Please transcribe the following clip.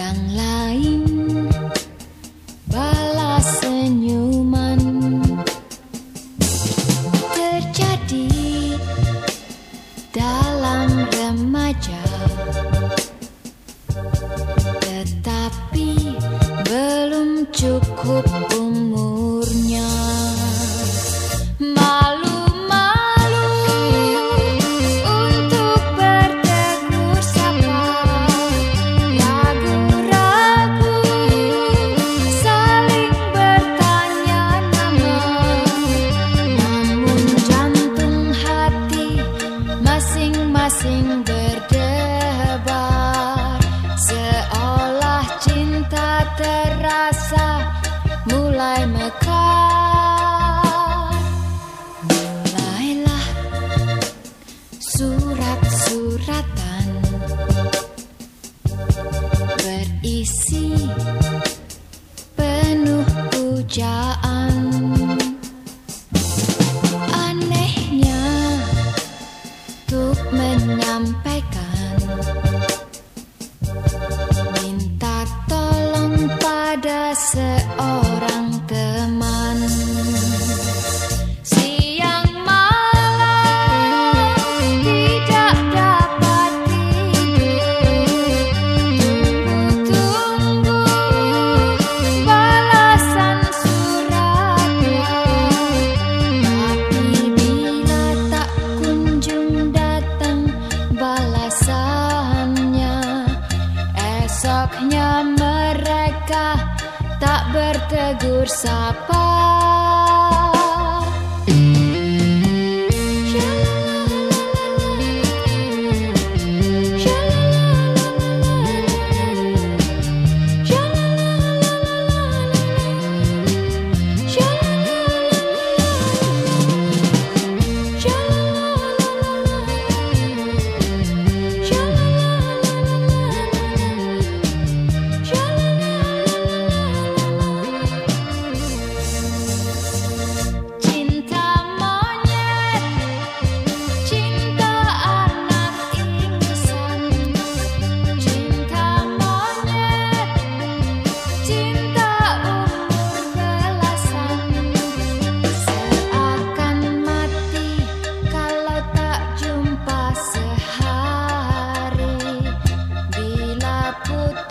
yang lain balas senyuman. Terjadi dalam remaja. Tetapi belum cukup pujaan Anehnya untuk menyampaikan Minta tolong pada seorang Nampaknya mereka tak bertegur sapa. put